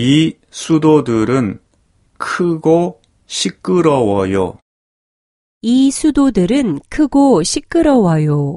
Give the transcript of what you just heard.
이 수도들은 크고 시끄러워요. 이 수도들은 크고 시끄러워요.